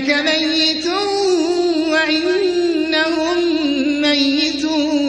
إنك ميت وإنهم ميتون.